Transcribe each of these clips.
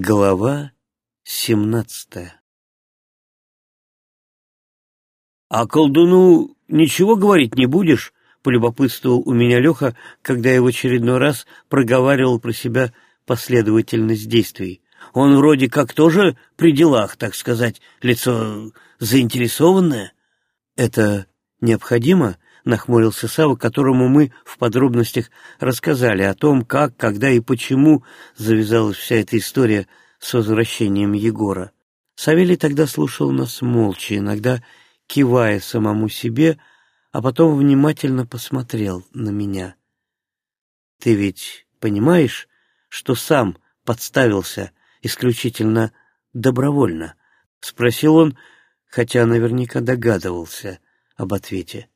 Глава семнадцатая «А колдуну ничего говорить не будешь?» — полюбопытствовал у меня Леха, когда я в очередной раз проговаривал про себя последовательность действий. «Он вроде как тоже при делах, так сказать, лицо заинтересованное». «Это необходимо?» — нахмурился Сава, которому мы в подробностях рассказали о том, как, когда и почему завязалась вся эта история с возвращением Егора. Савелий тогда слушал нас молча, иногда кивая самому себе, а потом внимательно посмотрел на меня. «Ты ведь понимаешь, что сам подставился исключительно добровольно?» — спросил он, хотя наверняка догадывался об ответе.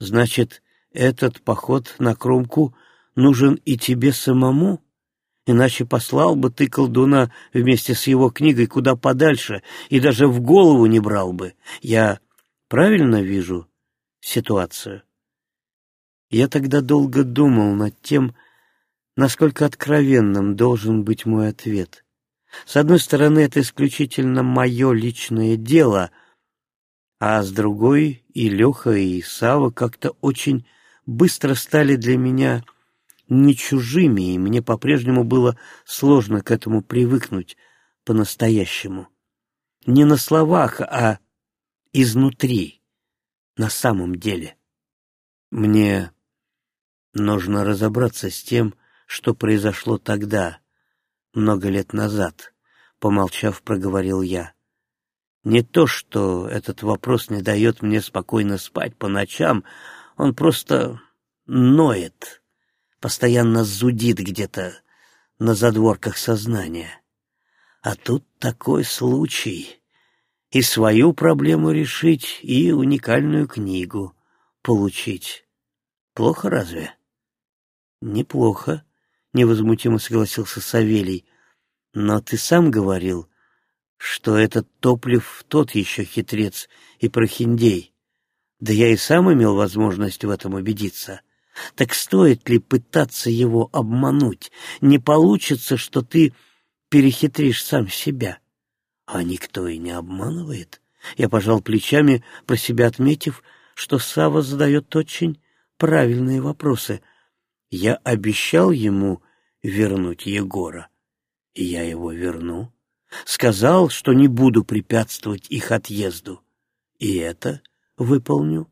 «Значит, этот поход на кромку нужен и тебе самому?» Иначе послал бы ты колдуна вместе с его книгой куда подальше и даже в голову не брал бы. Я правильно вижу ситуацию? Я тогда долго думал над тем, насколько откровенным должен быть мой ответ. С одной стороны, это исключительно мое личное дело, а с другой и Леха, и Сава как-то очень быстро стали для меня не чужими, и мне по-прежнему было сложно к этому привыкнуть по-настоящему. Не на словах, а изнутри, на самом деле. Мне нужно разобраться с тем, что произошло тогда, много лет назад, помолчав, проговорил я. Не то, что этот вопрос не дает мне спокойно спать по ночам, он просто ноет, постоянно зудит где-то на задворках сознания. А тут такой случай и свою проблему решить, и уникальную книгу получить. Плохо разве? Неплохо, невозмутимо согласился Савелий. Но ты сам говорил, что этот топлив тот еще хитрец и прохиндей. Да я и сам имел возможность в этом убедиться. Так стоит ли пытаться его обмануть? Не получится, что ты перехитришь сам себя. А никто и не обманывает. Я пожал плечами, про себя отметив, что Сава задает очень правильные вопросы. Я обещал ему вернуть Егора, и я его верну. Сказал, что не буду препятствовать их отъезду, и это выполню.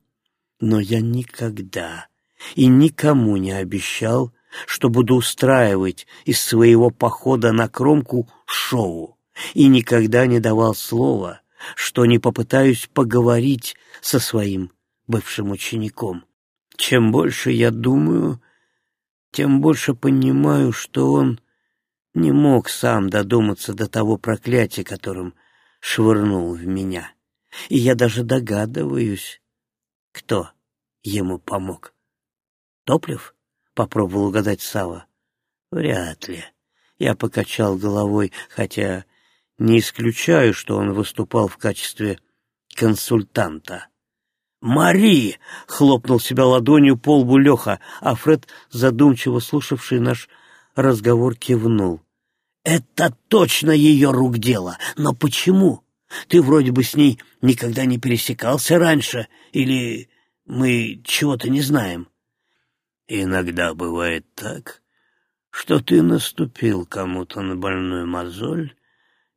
Но я никогда и никому не обещал, что буду устраивать из своего похода на кромку шоу и никогда не давал слова, что не попытаюсь поговорить со своим бывшим учеником. Чем больше я думаю, тем больше понимаю, что он не мог сам додуматься до того проклятия, которым швырнул в меня. И я даже догадываюсь, кто ему помог. Топлив? — попробовал угадать Сава. Вряд ли. Я покачал головой, хотя не исключаю, что он выступал в качестве консультанта. «Мари!» — хлопнул себя ладонью по лбу Леха, а Фред, задумчиво слушавший наш разговор, кивнул. «Это точно ее рук дело. Но почему? Ты вроде бы с ней никогда не пересекался раньше, или мы чего-то не знаем?» «Иногда бывает так, что ты наступил кому-то на больную мозоль,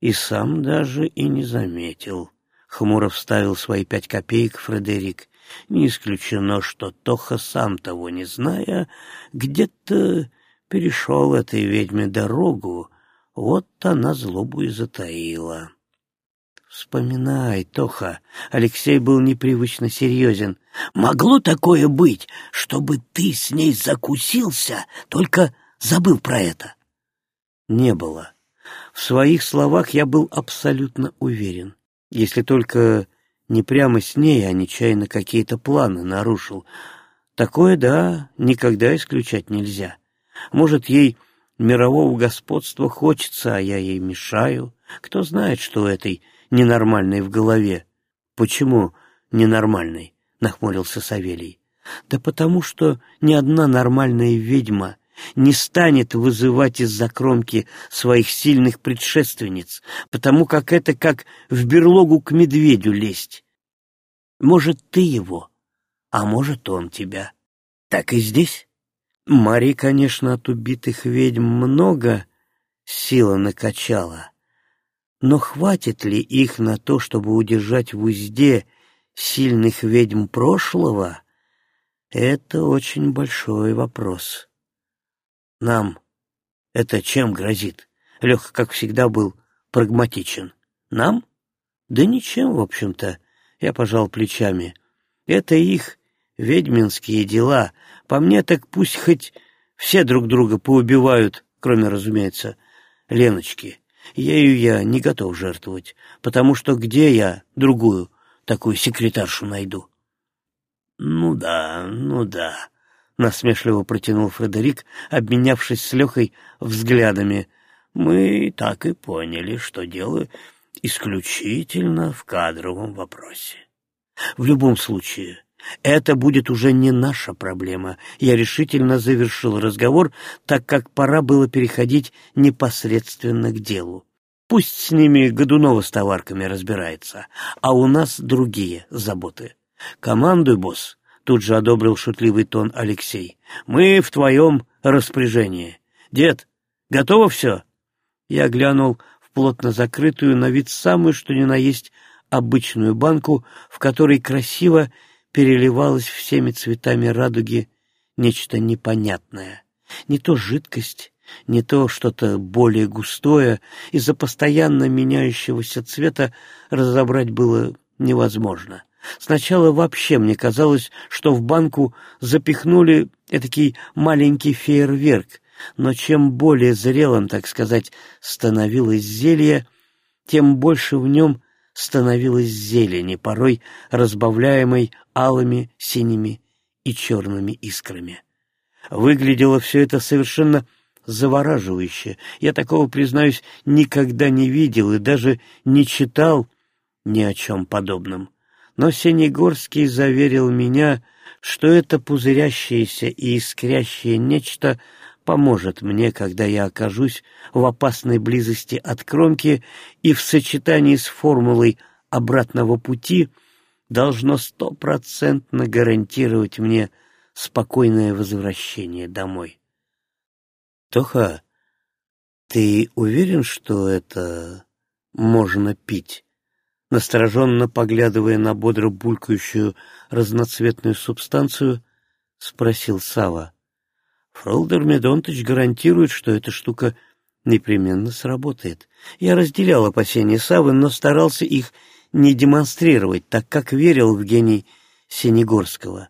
и сам даже и не заметил. Хмуро вставил свои пять копеек Фредерик. Не исключено, что Тоха, сам того не зная, где-то перешел этой ведьме дорогу, вот она злобу и затаила. Вспоминай, Тоха, Алексей был непривычно серьезен. Могло такое быть, чтобы ты с ней закусился, только забыл про это? Не было. В своих словах я был абсолютно уверен. Если только не прямо с ней, а нечаянно какие-то планы нарушил. Такое, да, никогда исключать нельзя. Может, ей мирового господства хочется, а я ей мешаю. Кто знает, что этой ненормальной в голове. Почему ненормальной? Нахмурился Савелий. Да потому что ни одна нормальная ведьма не станет вызывать из-за кромки своих сильных предшественниц, потому как это как в берлогу к медведю лезть. Может, ты его, а может, он тебя. Так и здесь. Мари, конечно, от убитых ведьм много сила накачала, но хватит ли их на то, чтобы удержать в узде сильных ведьм прошлого, это очень большой вопрос. Нам это чем грозит? Леха, как всегда, был прагматичен. Нам? Да ничем, в общем-то. Я пожал плечами. Это их ведьминские дела. По мне так пусть хоть все друг друга поубивают, кроме, разумеется, Леночки. Ею я не готов жертвовать, потому что где я другую такую секретаршу найду? Ну да, ну да, насмешливо протянул Фредерик, обменявшись с Лехой взглядами. Мы так и поняли, что дело исключительно в кадровом вопросе. В любом случае, это будет уже не наша проблема. Я решительно завершил разговор, так как пора было переходить непосредственно к делу. Пусть с ними Годунова с товарками разбирается, а у нас другие заботы. Командуй, босс, тут же одобрил шутливый тон Алексей. Мы в твоем распоряжении. Дед, готово все? Я глянул в плотно закрытую на вид самую что ни на есть обычную банку, в которой красиво переливалось всеми цветами радуги нечто непонятное. Не то жидкость, не то что-то более густое, из-за постоянно меняющегося цвета разобрать было невозможно. Сначала вообще мне казалось, что в банку запихнули этакий маленький фейерверк, но чем более зрелым, так сказать, становилось зелье, тем больше в нем становилось зелени, порой разбавляемой алыми, синими и черными искрами. Выглядело все это совершенно завораживающе. Я такого, признаюсь, никогда не видел и даже не читал ни о чем подобном. Но Синегорский заверил меня, что это пузырящееся и искрящее нечто — поможет мне, когда я окажусь в опасной близости от кромки и в сочетании с формулой обратного пути должно стопроцентно гарантировать мне спокойное возвращение домой. Тоха, ты уверен, что это можно пить? Настороженно поглядывая на бодро булькающую разноцветную субстанцию, спросил Сава. Фролдер Медонтович гарантирует, что эта штука непременно сработает. Я разделял опасения Савы, но старался их не демонстрировать, так как верил в гений Синегорского.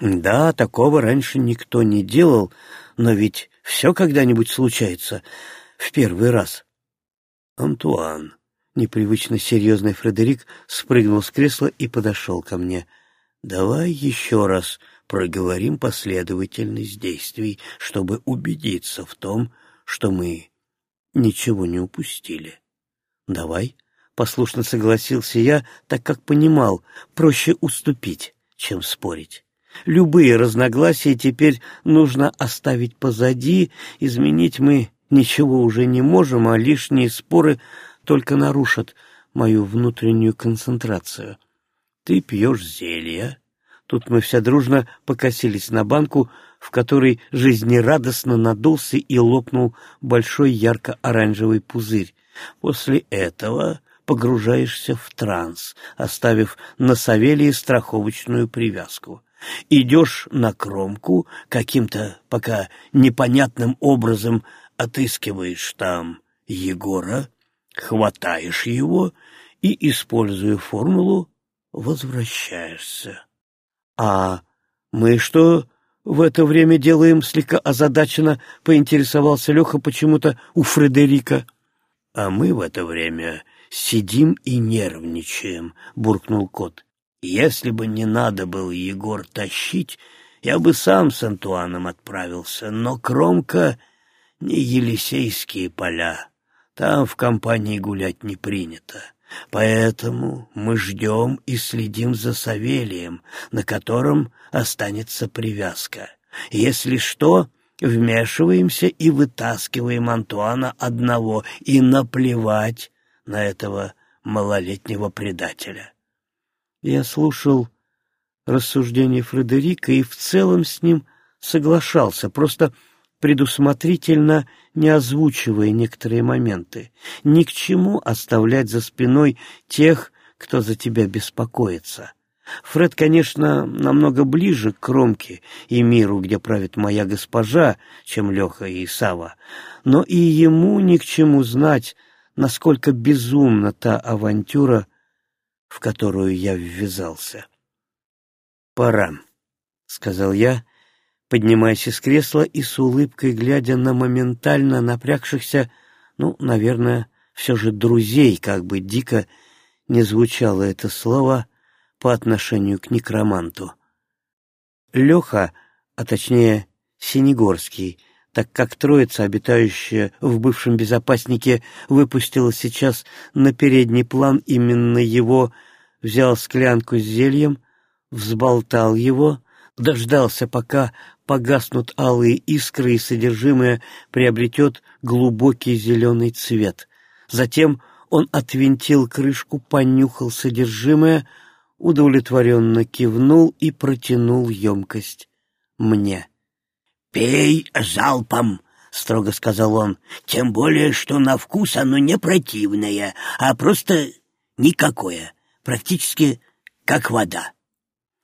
Да, такого раньше никто не делал, но ведь все когда-нибудь случается в первый раз. Антуан, непривычно серьезный Фредерик, спрыгнул с кресла и подошел ко мне. Давай еще раз проговорим последовательность действий, чтобы убедиться в том, что мы ничего не упустили. Давай, послушно согласился я, так как понимал, проще уступить, чем спорить. Любые разногласия теперь нужно оставить позади, изменить мы ничего уже не можем, а лишние споры только нарушат мою внутреннюю концентрацию. Ты пьешь зелье, Тут мы все дружно покосились на банку, в которой жизнерадостно надулся и лопнул большой ярко-оранжевый пузырь. После этого погружаешься в транс, оставив на Савелии страховочную привязку. Идешь на кромку, каким-то пока непонятным образом отыскиваешь там Егора, хватаешь его и, используя формулу, возвращаешься. «А мы что в это время делаем?» — слегка озадаченно поинтересовался Леха почему-то у Фредерика. «А мы в это время сидим и нервничаем», — буркнул кот. «Если бы не надо было Егор тащить, я бы сам с Антуаном отправился, но Кромка — не Елисейские поля, там в компании гулять не принято». Поэтому мы ждем и следим за Савелием, на котором останется привязка. Если что, вмешиваемся и вытаскиваем Антуана одного, и наплевать на этого малолетнего предателя. Я слушал рассуждения Фредерика и в целом с ним соглашался, просто предусмотрительно не озвучивая некоторые моменты. Ни к чему оставлять за спиной тех, кто за тебя беспокоится. Фред, конечно, намного ближе к кромке и миру, где правит моя госпожа, чем Леха и Сава, но и ему ни к чему знать, насколько безумна та авантюра, в которую я ввязался. «Пора», — сказал я, поднимаясь из кресла и с улыбкой глядя на моментально напрягшихся, ну, наверное, все же друзей, как бы дико не звучало это слово по отношению к некроманту. Леха, а точнее Синегорский, так как троица, обитающая в бывшем безопаснике, выпустила сейчас на передний план именно его, взял склянку с зельем, взболтал его, дождался, пока погаснут алые искры и содержимое приобретет глубокий зеленый цвет. Затем он отвинтил крышку, понюхал содержимое, удовлетворенно кивнул и протянул емкость мне. «Пей залпом!» — строго сказал он. «Тем более, что на вкус оно не противное, а просто никакое, практически как вода.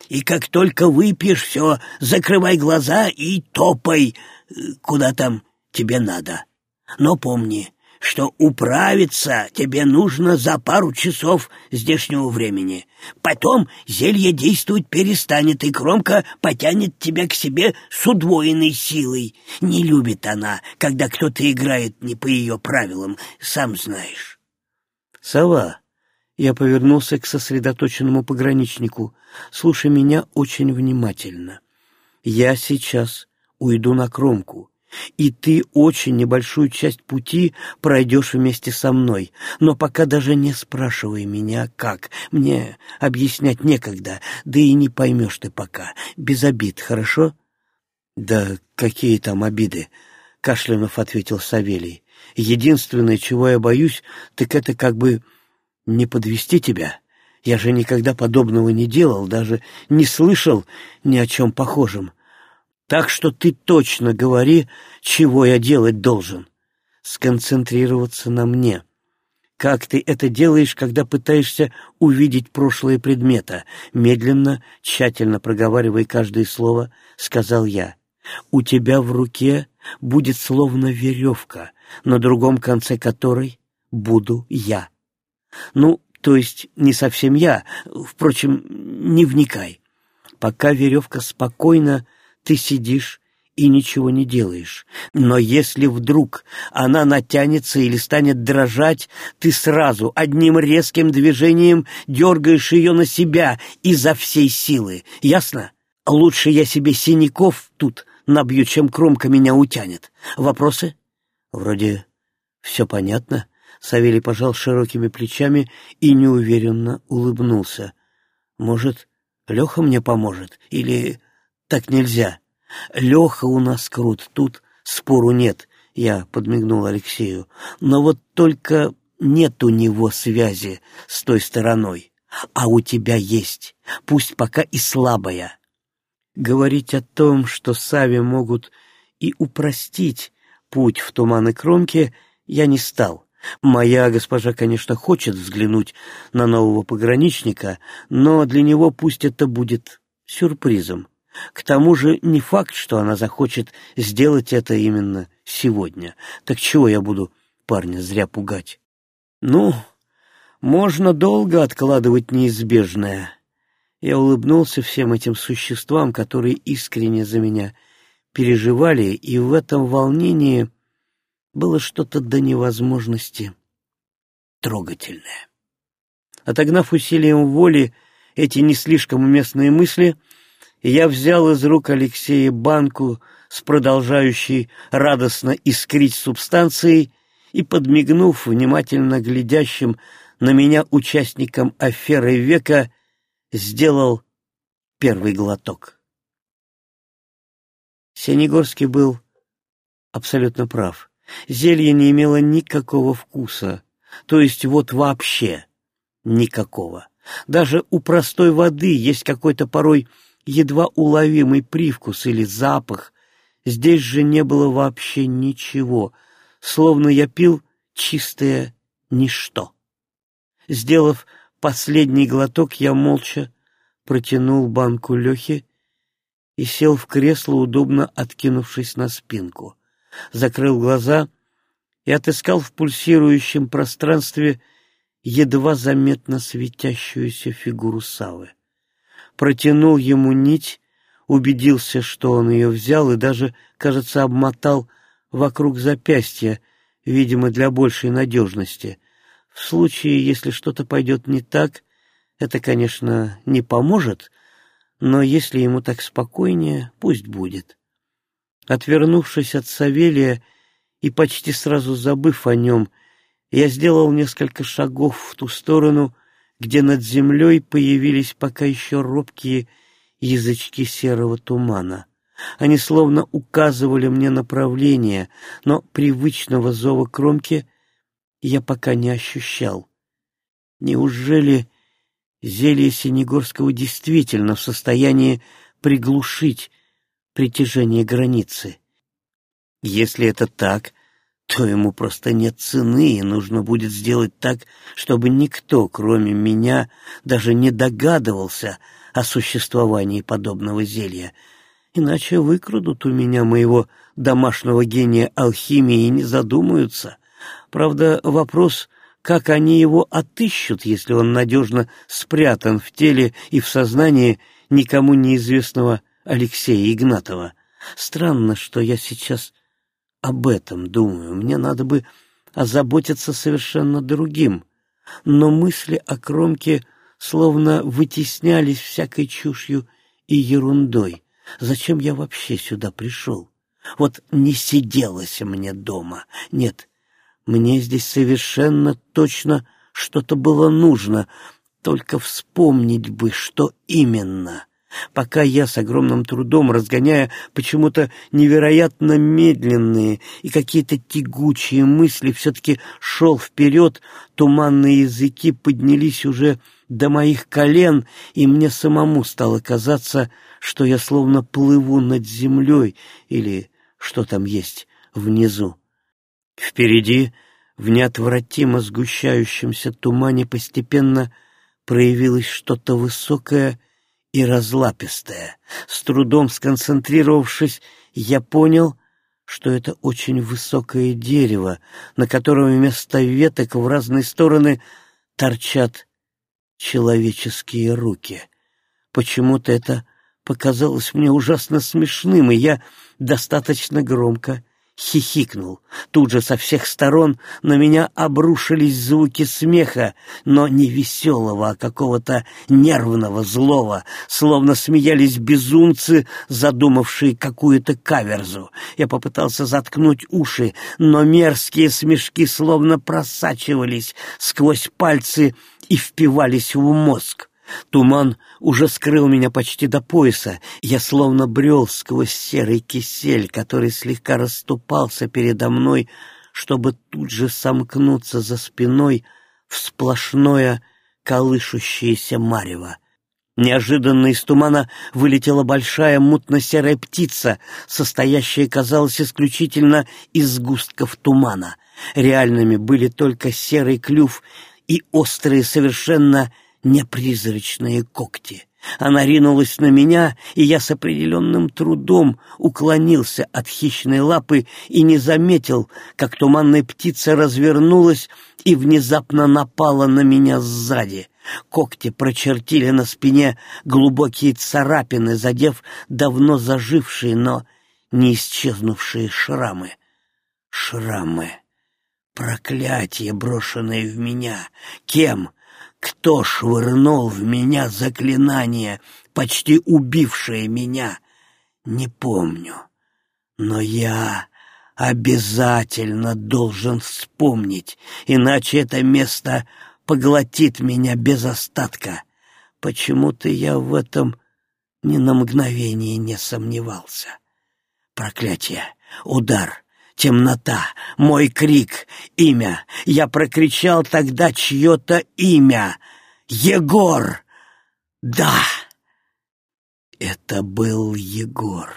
И как только выпьешь все, закрывай глаза и топай, э, куда там тебе надо. Но помни, что управиться тебе нужно за пару часов здешнего времени. Потом зелье действовать перестанет, и кромка потянет тебя к себе с удвоенной силой. Не любит она, когда кто-то играет не по ее правилам, сам знаешь. Сова, я повернулся к сосредоточенному пограничнику. Слушай меня очень внимательно. Я сейчас уйду на кромку и ты очень небольшую часть пути пройдешь вместе со мной. Но пока даже не спрашивай меня, как. Мне объяснять некогда, да и не поймешь ты пока. Без обид, хорошо?» «Да какие там обиды?» — Кашлянов ответил Савелий. «Единственное, чего я боюсь, так это как бы не подвести тебя». Я же никогда подобного не делал, даже не слышал ни о чем похожем. Так что ты точно говори, чего я делать должен. Сконцентрироваться на мне. Как ты это делаешь, когда пытаешься увидеть прошлое предмета? Медленно, тщательно проговаривая каждое слово, сказал я. У тебя в руке будет словно веревка, на другом конце которой буду я. Ну, то есть не совсем я, впрочем, не вникай. Пока веревка спокойно ты сидишь и ничего не делаешь. Но если вдруг она натянется или станет дрожать, ты сразу одним резким движением дергаешь ее на себя изо всей силы. Ясно? Лучше я себе синяков тут набью, чем кромка меня утянет. Вопросы? Вроде все понятно. Савелий пожал широкими плечами и неуверенно улыбнулся. Может, Леха мне поможет? Или так нельзя. Леха у нас крут, тут спору нет, я подмигнул Алексею. Но вот только нет у него связи с той стороной. А у тебя есть, пусть пока и слабая. Говорить о том, что Сави могут и упростить путь в туман и кромки, я не стал. Моя госпожа, конечно, хочет взглянуть на нового пограничника, но для него пусть это будет сюрпризом. К тому же не факт, что она захочет сделать это именно сегодня. Так чего я буду парня зря пугать? Ну, можно долго откладывать неизбежное. Я улыбнулся всем этим существам, которые искренне за меня переживали, и в этом волнении было что-то до невозможности трогательное. Отогнав усилием воли эти не слишком уместные мысли, я взял из рук Алексея банку с продолжающей радостно искрить субстанцией и, подмигнув внимательно глядящим на меня участникам аферы века, сделал первый глоток. Сенегорский был абсолютно прав. Зелье не имело никакого вкуса, то есть вот вообще никакого. Даже у простой воды есть какой-то порой едва уловимый привкус или запах. Здесь же не было вообще ничего, словно я пил чистое ничто. Сделав последний глоток, я молча протянул банку Лехе и сел в кресло, удобно откинувшись на спинку. Закрыл глаза и отыскал в пульсирующем пространстве едва заметно светящуюся фигуру Савы. Протянул ему нить, убедился, что он ее взял и даже, кажется, обмотал вокруг запястья, видимо, для большей надежности. В случае, если что-то пойдет не так, это, конечно, не поможет, но если ему так спокойнее, пусть будет. Отвернувшись от Савелия и почти сразу забыв о нем, я сделал несколько шагов в ту сторону, где над землей появились пока еще робкие язычки серого тумана. Они словно указывали мне направление, но привычного зова кромки я пока не ощущал. Неужели зелье Синегорского действительно в состоянии приглушить притяжение границы? Если это так, то ему просто нет цены, и нужно будет сделать так, чтобы никто, кроме меня, даже не догадывался о существовании подобного зелья. Иначе выкрадут у меня моего домашнего гения алхимии и не задумаются. Правда, вопрос, как они его отыщут, если он надежно спрятан в теле и в сознании никому неизвестного Алексея Игнатова. Странно, что я сейчас об этом думаю. Мне надо бы озаботиться совершенно другим. Но мысли о кромке словно вытеснялись всякой чушью и ерундой. Зачем я вообще сюда пришел? Вот не сиделось мне дома. Нет, мне здесь совершенно точно что-то было нужно, только вспомнить бы, что именно. Пока я с огромным трудом, разгоняя почему-то невероятно медленные и какие-то тягучие мысли, все-таки шел вперед, туманные языки поднялись уже до моих колен, и мне самому стало казаться, что я словно плыву над землей или что там есть внизу. Впереди, в неотвратимо сгущающемся тумане, постепенно проявилось что-то высокое и разлапистое. С трудом сконцентрировавшись, я понял, что это очень высокое дерево, на котором вместо веток в разные стороны торчат человеческие руки. Почему-то это показалось мне ужасно смешным, и я достаточно громко хихикнул. Тут же со всех сторон на меня обрушились звуки смеха, но не веселого, а какого-то нервного, злого, словно смеялись безумцы, задумавшие какую-то каверзу. Я попытался заткнуть уши, но мерзкие смешки словно просачивались сквозь пальцы и впивались в мозг. Туман уже скрыл меня почти до пояса. Я словно брел сквозь серый кисель, который слегка расступался передо мной, чтобы тут же сомкнуться за спиной в сплошное колышущееся марево. Неожиданно из тумана вылетела большая мутно-серая птица, состоящая, казалось, исключительно из сгустков тумана. Реальными были только серый клюв и острые, совершенно непризрачные когти. Она ринулась на меня, и я с определенным трудом уклонился от хищной лапы и не заметил, как туманная птица развернулась и внезапно напала на меня сзади. Когти прочертили на спине глубокие царапины, задев давно зажившие, но не исчезнувшие шрамы. Шрамы. Проклятие, брошенное в меня. Кем? Кто швырнул в меня заклинание, почти убившее меня? Не помню. Но я обязательно должен вспомнить, иначе это место поглотит меня без остатка. Почему-то я в этом ни на мгновение не сомневался. Проклятие! Удар! Темнота, мой крик, имя. Я прокричал тогда чье-то имя. Егор! Да! Это был Егор,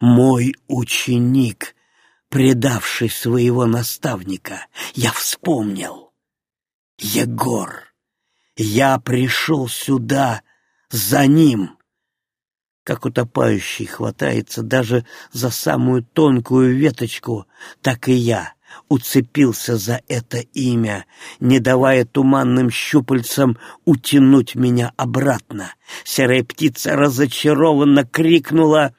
мой ученик, предавший своего наставника. Я вспомнил. Егор! Я пришел сюда за ним как утопающий хватается даже за самую тонкую веточку, так и я уцепился за это имя, не давая туманным щупальцам утянуть меня обратно. Серая птица разочарованно крикнула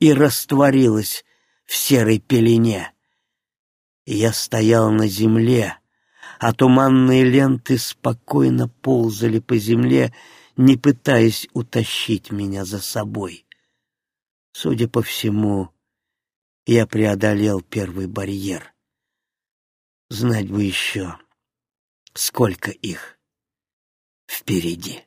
и растворилась в серой пелене. Я стоял на земле, а туманные ленты спокойно ползали по земле, не пытаясь утащить меня за собой. Судя по всему, я преодолел первый барьер. Знать бы еще, сколько их впереди.